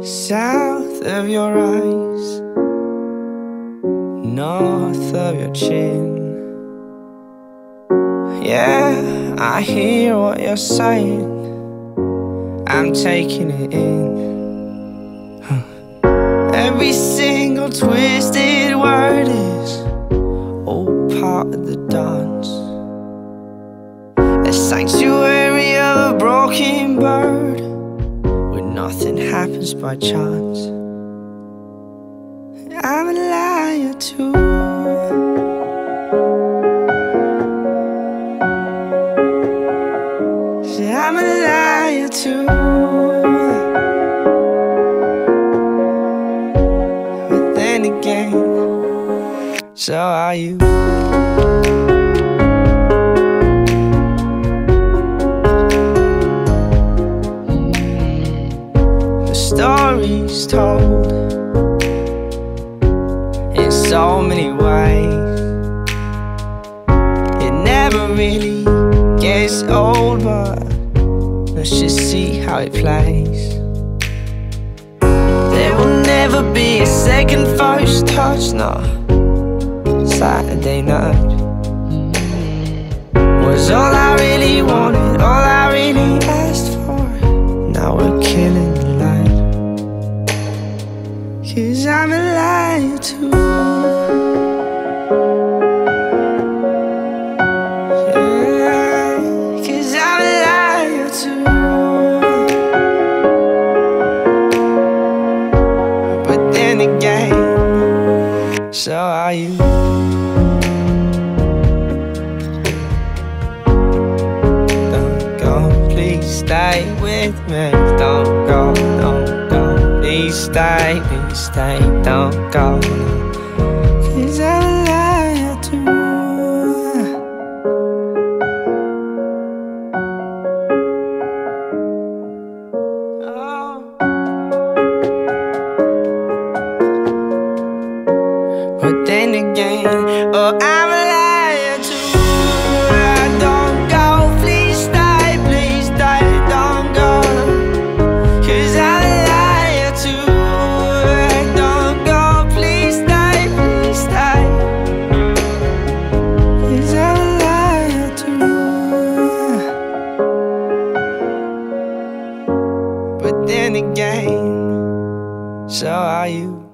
South of your eyes, north of your chin. Yeah, I hear what you're saying. I'm taking it in. Every single twisted word happens by chance. I'm a liar too. I'm a liar too. But then again, so are you. Stories told in so many ways. It never really gets old, but let's just see how it plays. There will never be a second first touch, no. Saturday night was all I really Cause I'm a liar too. Yeah, Cause I'm a liar too. But then again, so are you. Don't go, please stay with me. Don't go, stay, stay. Don't go, cause a liar too. Oh. But then again, oh, I'm a But then again, so are you.